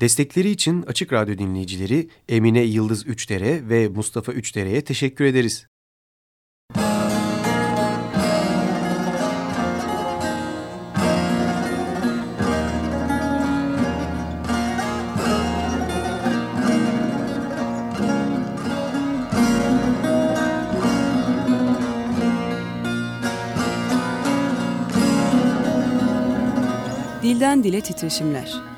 Destekleri için Açık Radyo dinleyicileri Emine Yıldız Üçdere ve Mustafa Üçdere'ye teşekkür ederiz. Dilden Dile Titreşimler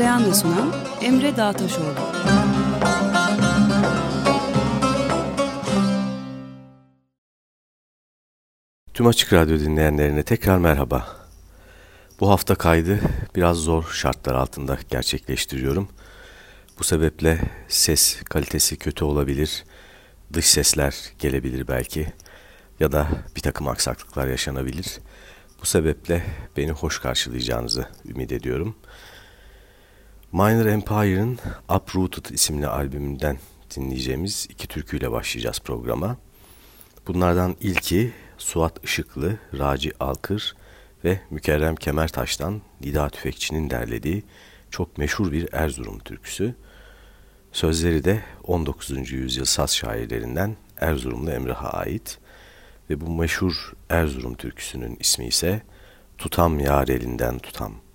Hazırlayan ve sunan Emre Dağtaşoğlu. Tüm Açık Radyo dinleyenlerine tekrar merhaba. Bu hafta kaydı biraz zor şartlar altında gerçekleştiriyorum. Bu sebeple ses kalitesi kötü olabilir, dış sesler gelebilir belki ya da bir takım aksaklıklar yaşanabilir. Bu sebeple beni hoş karşılayacağınızı ümit ediyorum. Minor Empire'ın Uprooted isimli albümünden dinleyeceğimiz iki türküyle başlayacağız programa. Bunlardan ilki Suat Işıklı, Raci Alkır ve Mükerrem Kemertaş'tan Nida Tüfekçi'nin derlediği çok meşhur bir Erzurum türküsü. Sözleri de 19. yüzyıl saz şairlerinden Erzurumlu Emrah'a ait ve bu meşhur Erzurum türküsünün ismi ise Tutam Yar Elinden Tutam.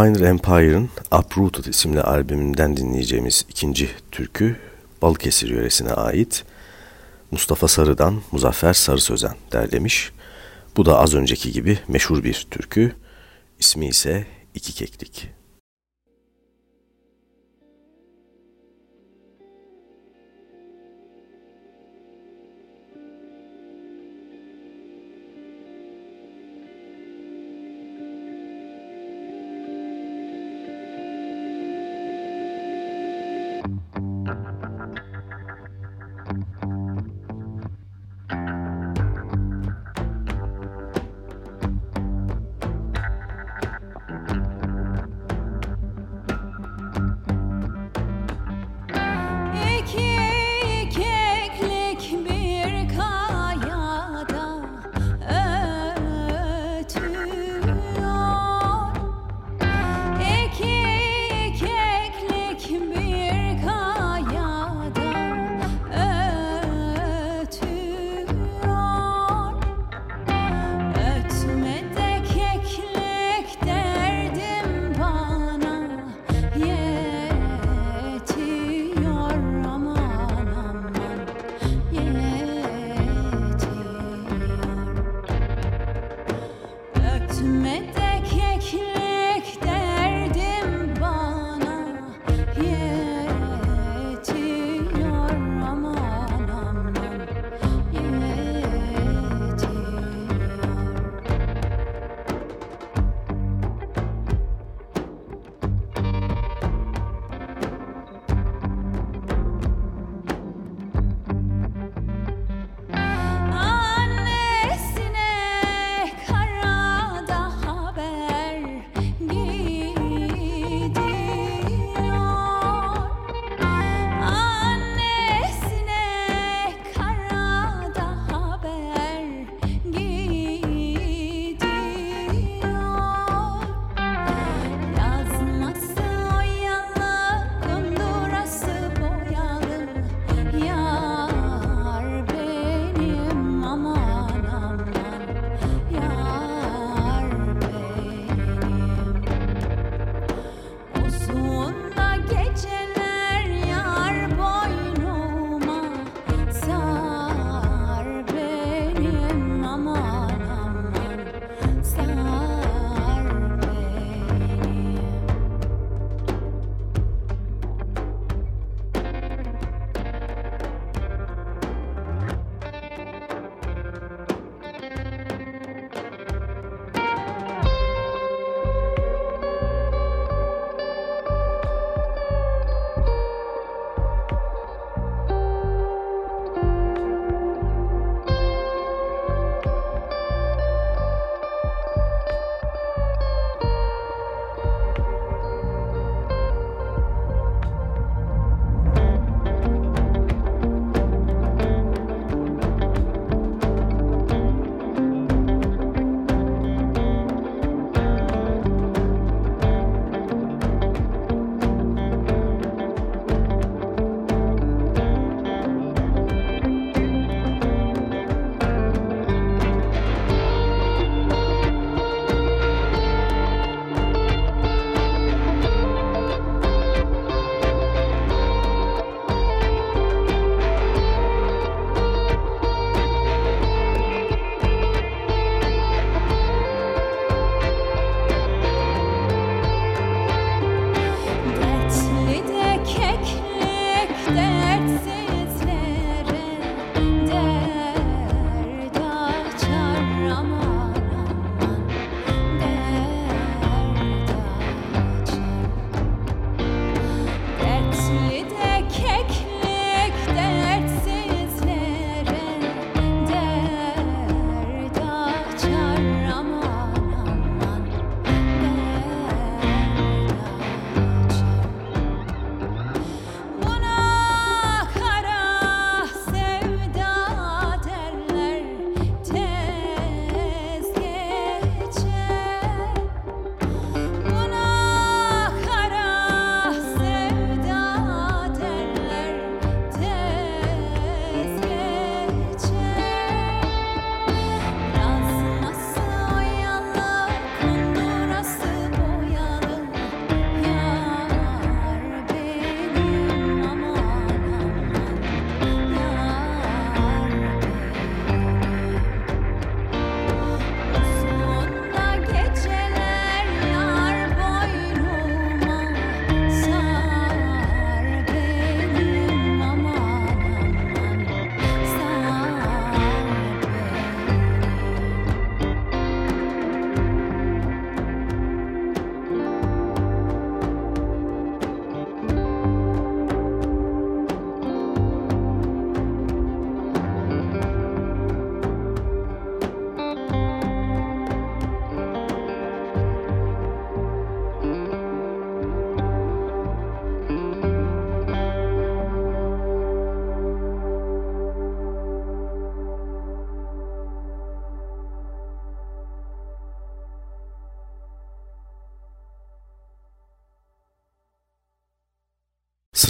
Minor Empire'ın Uprooted isimli albümünden dinleyeceğimiz ikinci türkü Balıkesir yöresine ait Mustafa Sarı'dan Muzaffer Sarı Sözen derlemiş. Bu da az önceki gibi meşhur bir türkü. İsmi ise İki Keklik.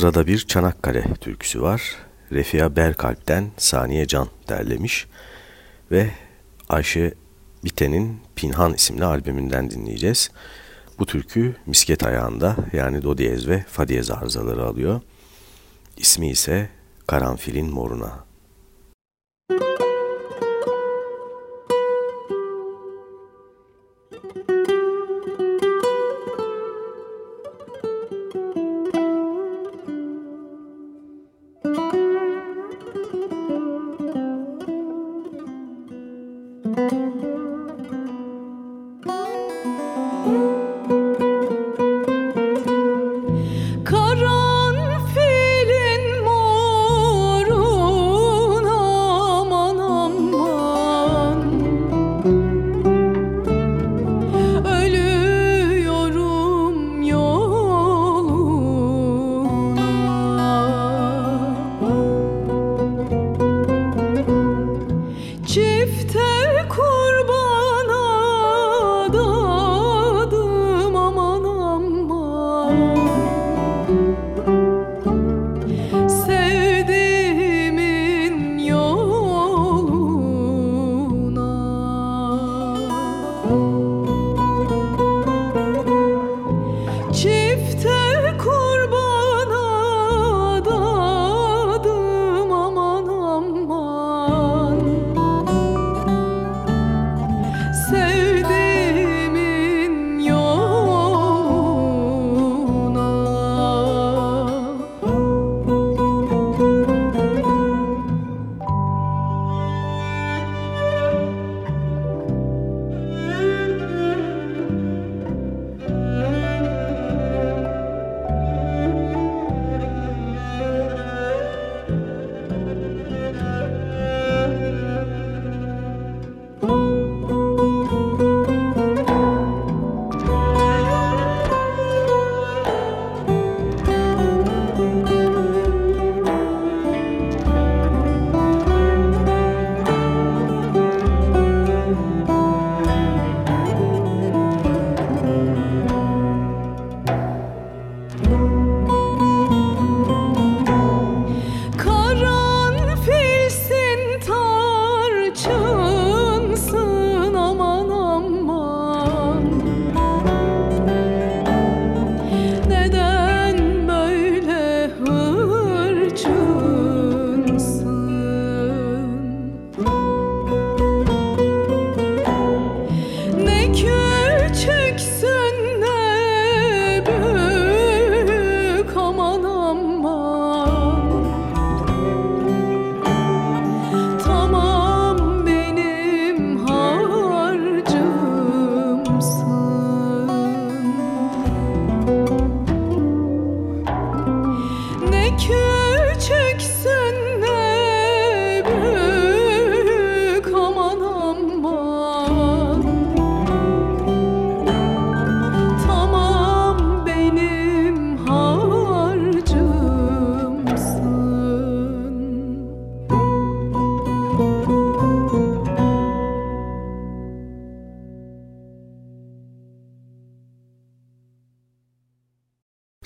Sırada bir Çanakkale türküsü var. Refia Berkalp'ten Saniye Can derlemiş ve Ayşe Biten'in Pinhan isimli albümünden dinleyeceğiz. Bu türkü misket ayağında yani do diyez ve fa diyez arızaları alıyor. İsmi ise Karanfilin Moruna.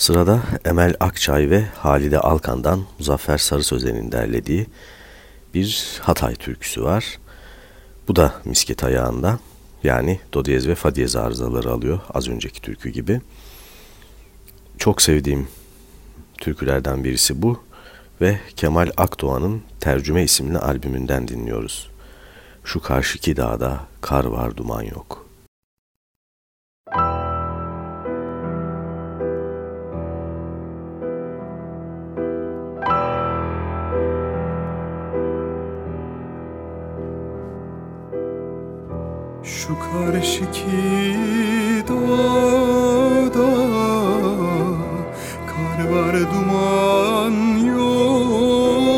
Sırada Emel Akçay ve Halide Alkan'dan Muzaffer Sarı Sözen'in derlediği bir Hatay türküsü var. Bu da misket ayağında yani do diyez ve fa diyez arızaları alıyor az önceki türkü gibi. Çok sevdiğim türkülerden birisi bu ve Kemal Akdoğan'ın Tercüme isimli albümünden dinliyoruz. Şu karşıki dağda kar var duman yok.'' Karşıki dağda Kar var duman yok.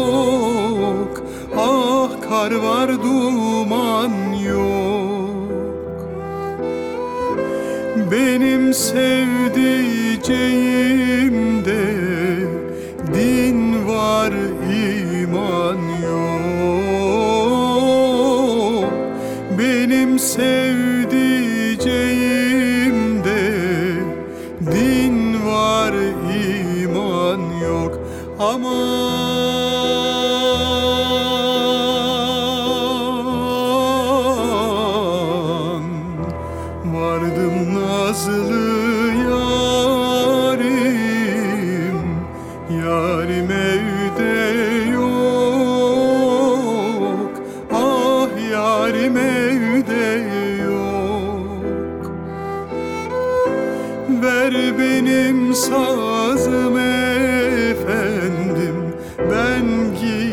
Ah kar var duman yok. Benim sevdiceğimde Din var iman yok. Benim sevdiceğimde Ben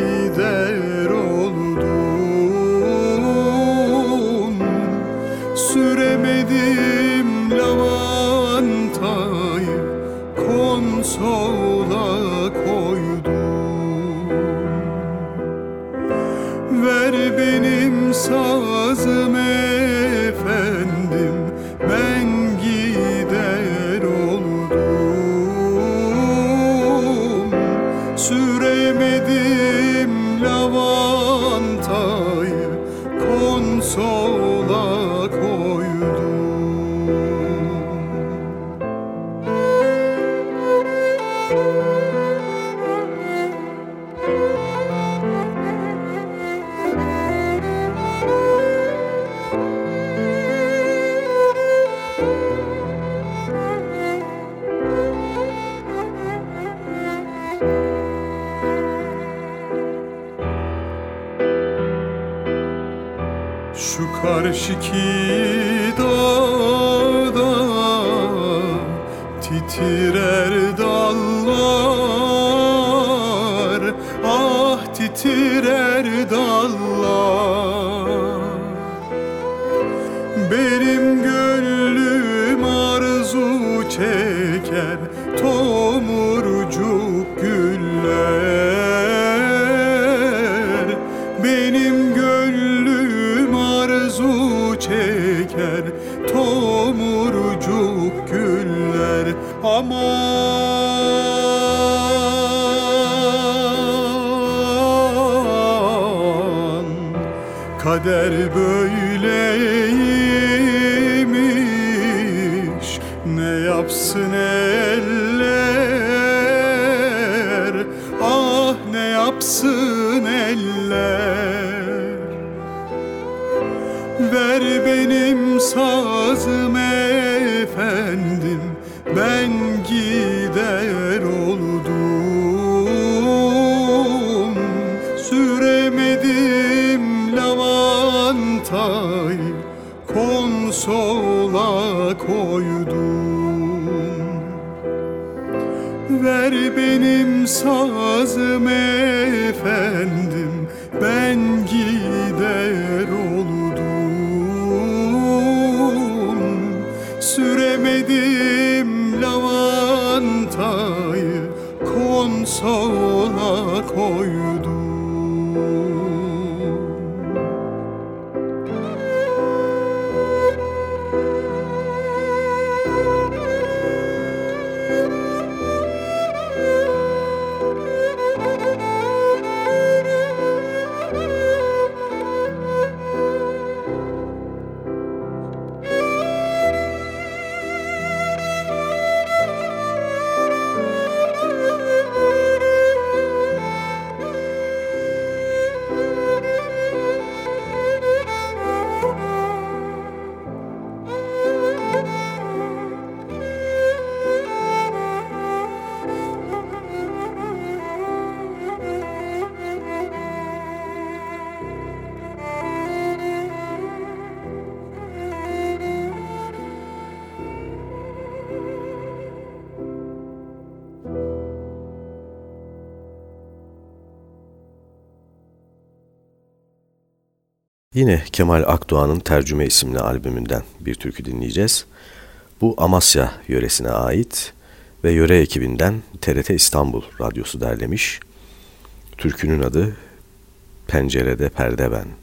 Kader böyleymiş. Ne yapsın eller? Ah ne yapsın eller? Ver benim sazım sazım efendim Yine Kemal Akdoğan'ın Tercüme isimli albümünden bir türkü dinleyeceğiz. Bu Amasya yöresine ait ve yöre ekibinden TRT İstanbul Radyosu derlemiş. Türkünün adı Pencerede Perde Ben.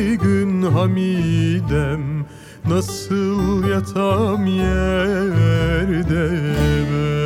Baygın Hamidem Nasıl yatam yerde? ben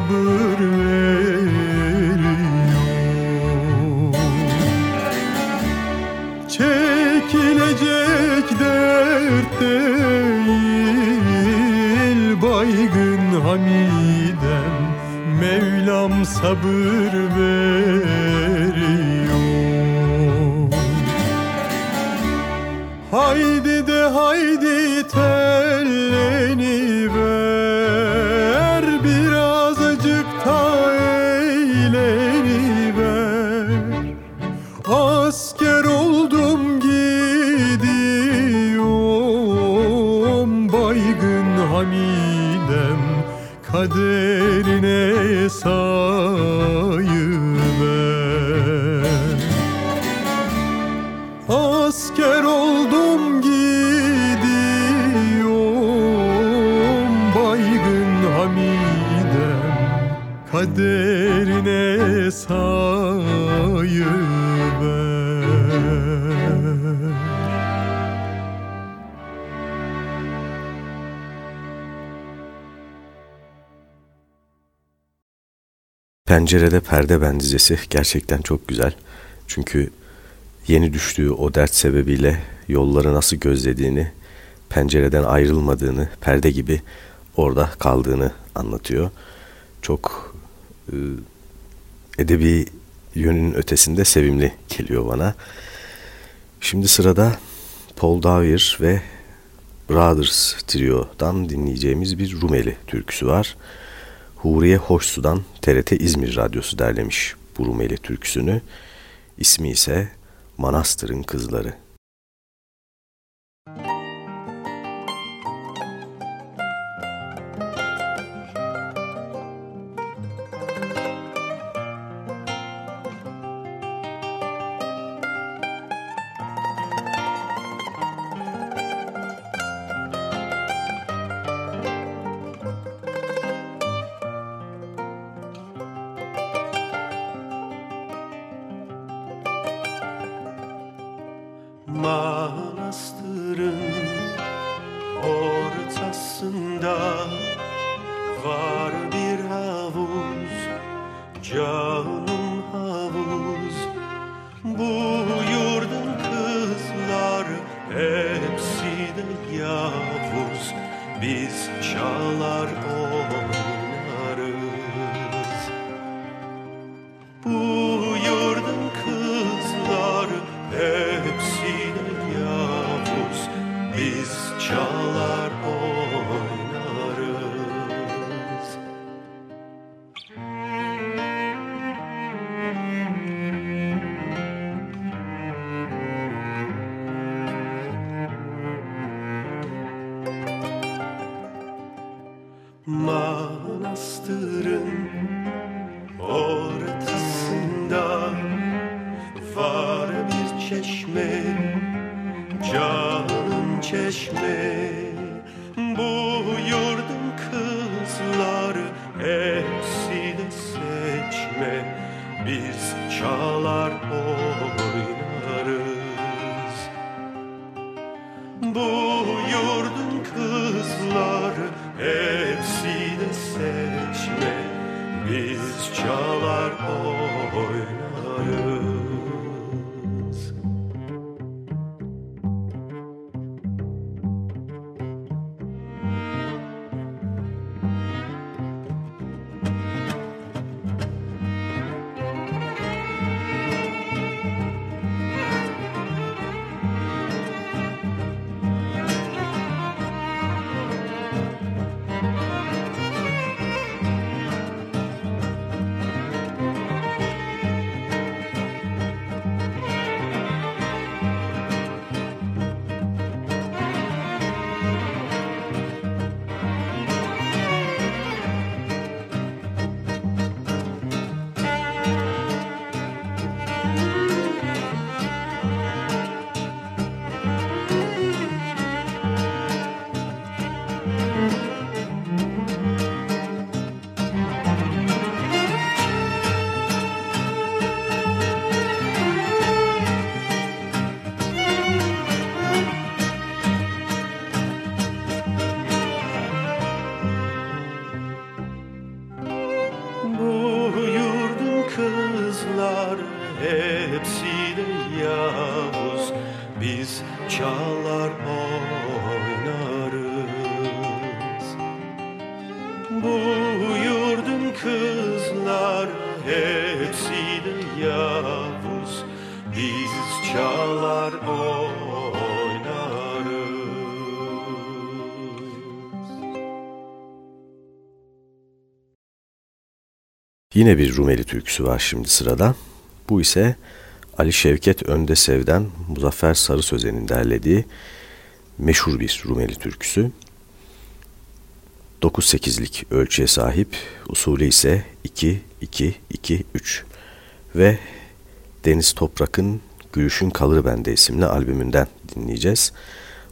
sabır veriyor. Çekilecek dert değil Baygın Hamidem Mevlam sabır veriyor. Haydi de haydi telleni So. Pencerede perde bendizesi gerçekten çok güzel. Çünkü yeni düştüğü o dert sebebiyle yolları nasıl gözlediğini, pencereden ayrılmadığını, perde gibi orada kaldığını anlatıyor. Çok e, edebi yönünün ötesinde sevimli geliyor bana. Şimdi sırada Paul Davir ve Brothers Trio'dan dinleyeceğimiz bir Rumeli türküsü var. Huriye Hoşsu'dan TRT İzmir Radyosu derlemiş bu Rumeli türküsünü. İsmi ise Manastır'ın Kızları. Canım çeşme Bu yurdun kızları hepsi de seçme. Biz çalar oynarız çalar oynarız. Bu yurdun kızlar hepsi de Yavuz. Biz çalar oynarız. Yine bir Rumeli türküsü var şimdi sırada. Bu ise Ali Şevket Önde Sev'den Muzaffer Sarı Sözen'in derlediği meşhur bir Rumeli türküsü. 9-8'lik ölçüye sahip, usulü ise 2-2-2-3 ve Deniz Toprak'ın Gülüşün Kalır Bende isimli albümünden dinleyeceğiz.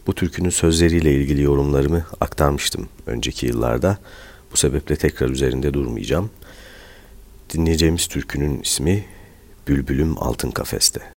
Bu türkünün sözleriyle ilgili yorumlarımı aktarmıştım önceki yıllarda. Bu sebeple tekrar üzerinde durmayacağım. Dinleyeceğimiz türkünün ismi Bülbülüm Altın Kafeste.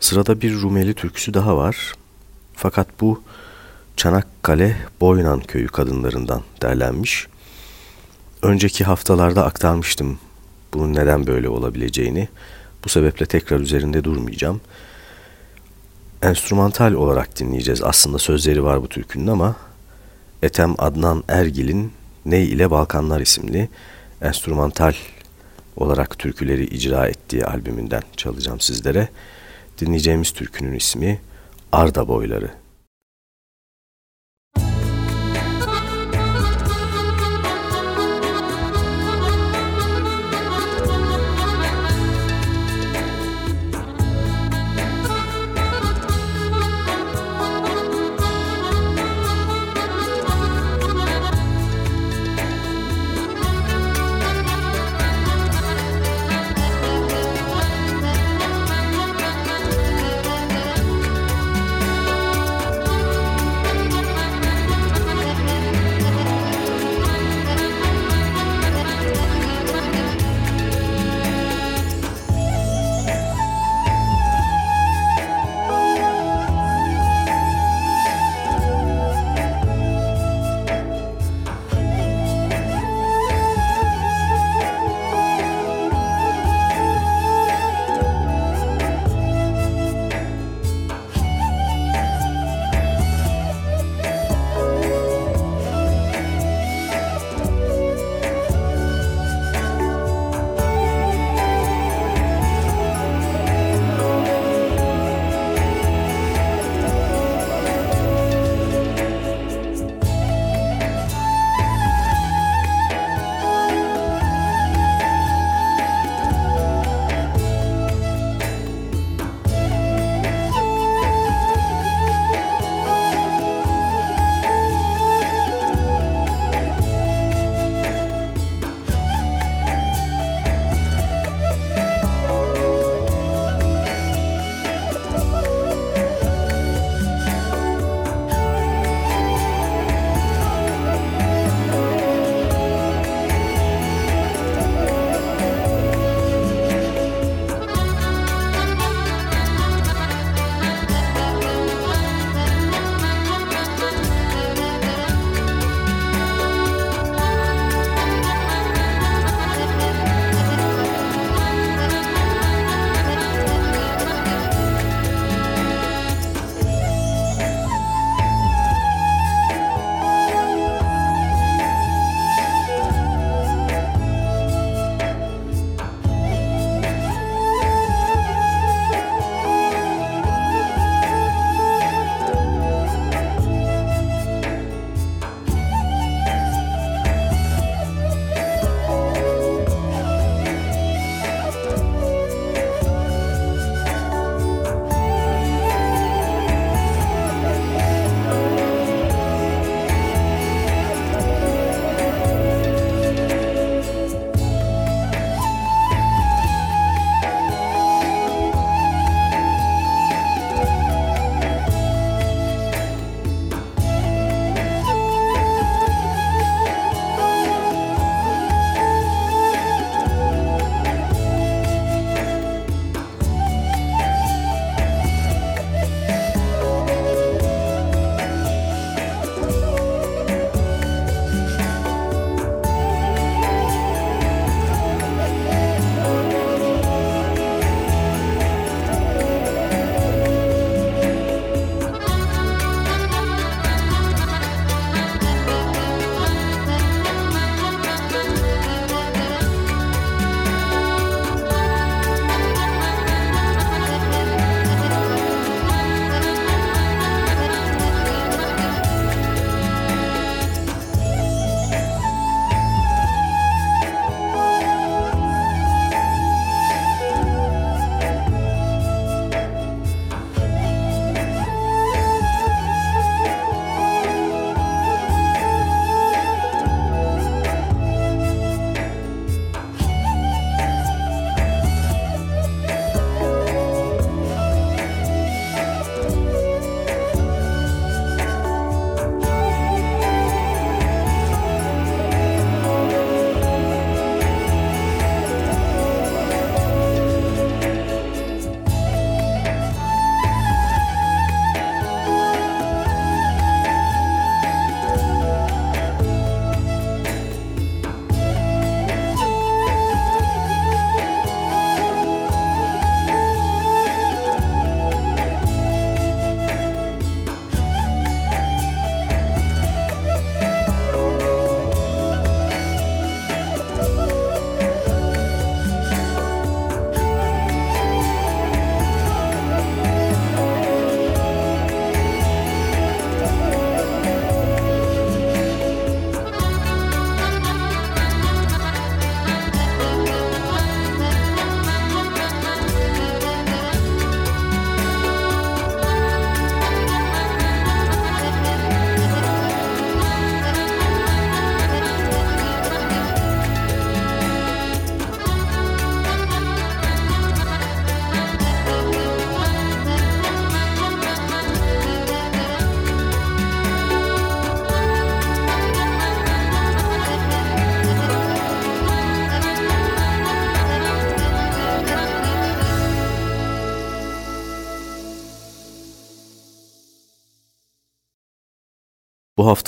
Sırada bir Rumeli türküsü daha var. Fakat bu Çanakkale Boynan köyü kadınlarından derlenmiş. Önceki haftalarda aktarmıştım bunun neden böyle olabileceğini. Bu sebeple tekrar üzerinde durmayacağım. Enstrümantal olarak dinleyeceğiz. Aslında sözleri var bu türkünün ama Etem Adnan Ergil'in Ney ile Balkanlar isimli enstrümantal olarak türküleri icra ettiği albümünden çalacağım sizlere. Dinleyeceğimiz türkünün ismi Arda Boyları.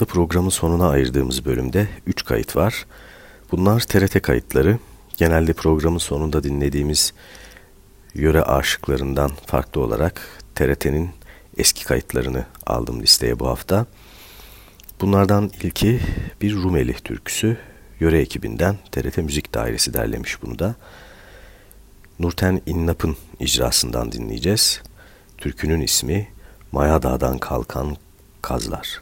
Hafta programın sonuna ayırdığımız bölümde 3 kayıt var. Bunlar TRT kayıtları. Genelde programın sonunda dinlediğimiz yöre aşıklarından farklı olarak TRT'nin eski kayıtlarını aldım listeye bu hafta. Bunlardan ilki bir Rumeli türküsü. Yöre ekibinden TRT Müzik Dairesi derlemiş bunu da. Nurten İnnap'ın icrasından dinleyeceğiz. Türkünün ismi Maya Dağ'dan Kalkan Kazlar.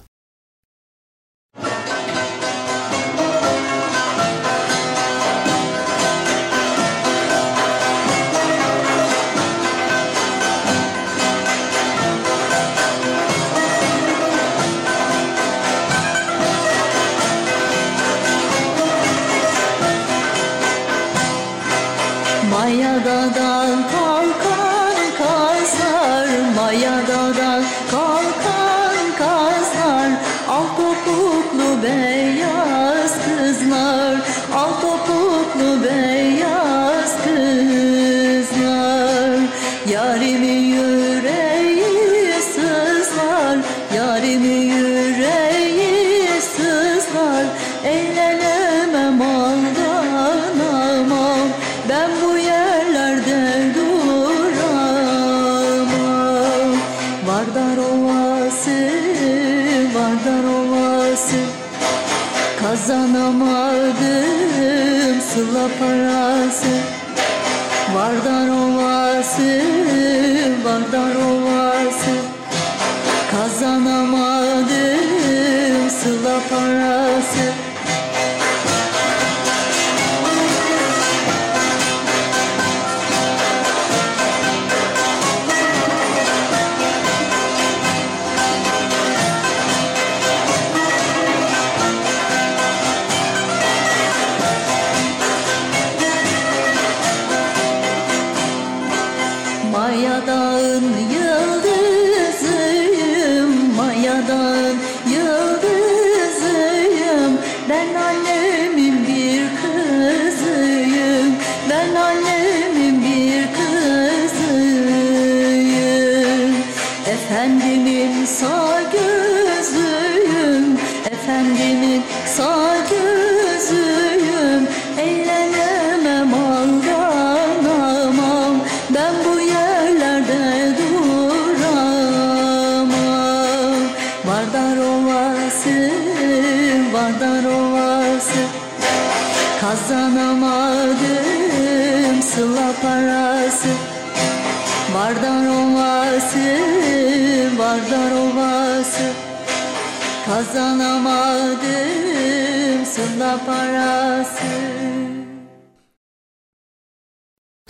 and I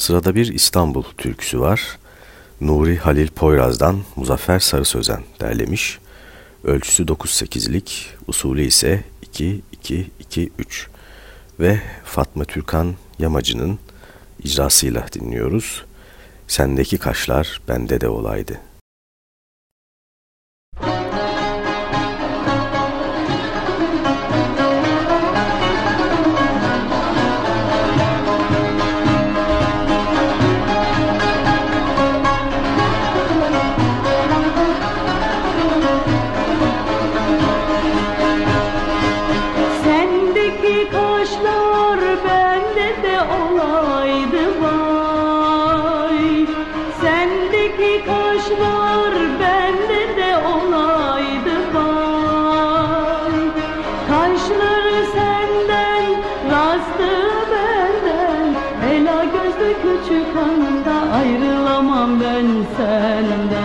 Sırada bir İstanbul türküsü var. Nuri Halil Poyraz'dan Muzaffer Sarı Sözen derlemiş. Ölçüsü 9-8'lik, usulü ise 2-2-2-3 ve Fatma Türkan Yamacı'nın icrasıyla dinliyoruz. Sendeki kaşlar bende de olaydı. Yanında ayrılamam ben senden.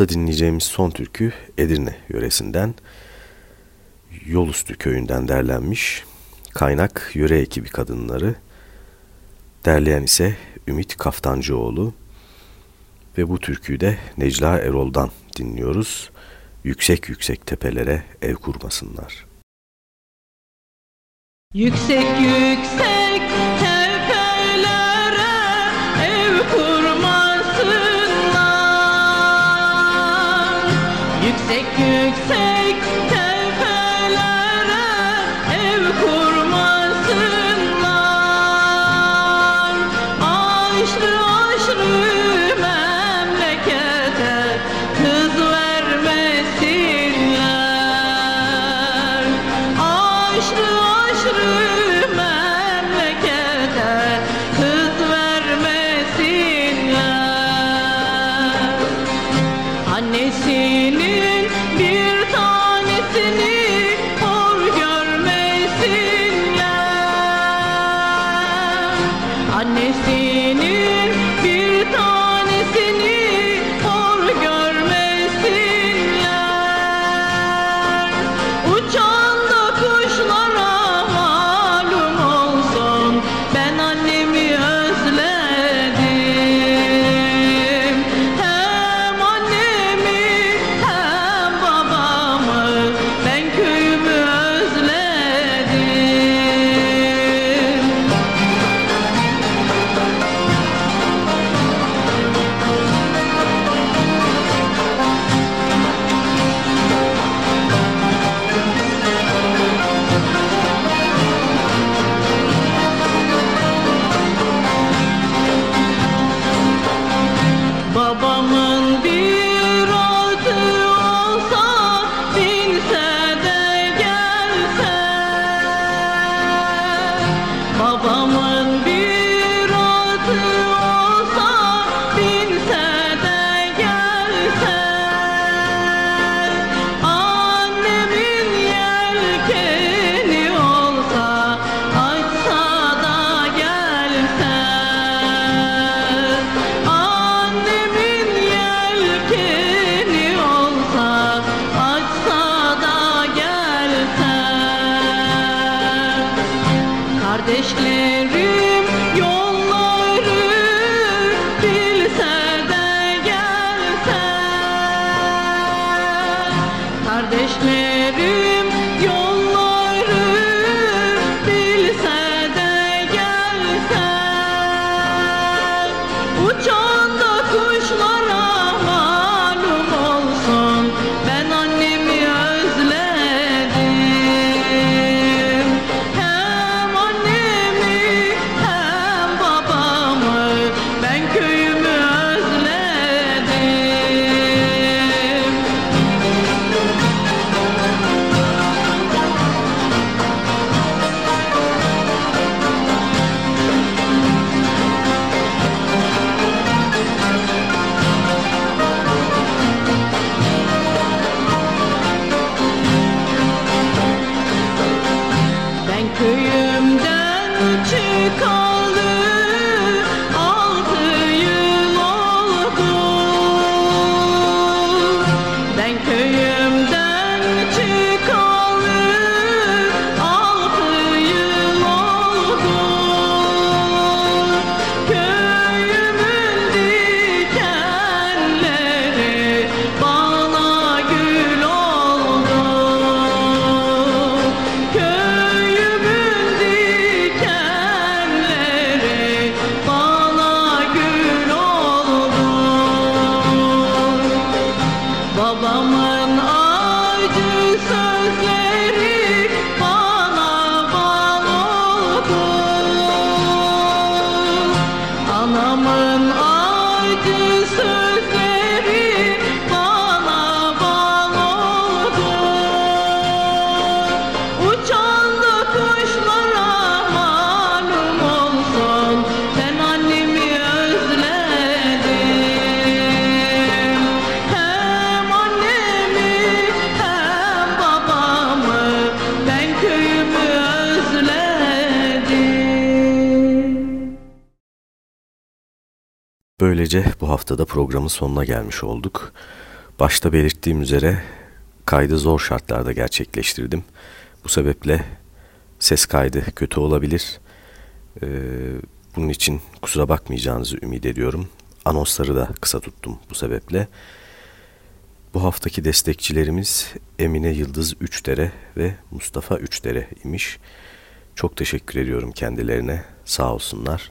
hafta dinleyeceğimiz son türkü Edirne yöresinden Yolüstü köyünden derlenmiş. Kaynak yöre ekibi kadınları. Derleyen ise Ümit Kaftancıoğlu. Ve bu türküyü de Necla Erol'dan dinliyoruz. Yüksek yüksek tepelere ev kurmasınlar. Yüksek yüksek Annesinin bir tane Böylece bu haftada programın sonuna gelmiş olduk. Başta belirttiğim üzere kaydı zor şartlarda gerçekleştirdim. Bu sebeple ses kaydı kötü olabilir. Ee, bunun için kusura bakmayacağınızı ümit ediyorum. Anonsları da kısa tuttum bu sebeple. Bu haftaki destekçilerimiz Emine Yıldız Üçdere ve Mustafa Üçdere imiş. Çok teşekkür ediyorum kendilerine. Sağ olsunlar.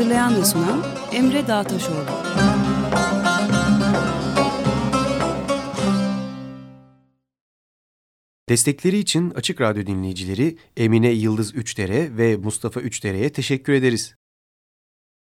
Hazırlayan ve sunan Emre Dağtaşoğlu. Destekleri için Açık Radyo dinleyicileri Emine Yıldız Üçdere ve Mustafa Üçdere'ye teşekkür ederiz.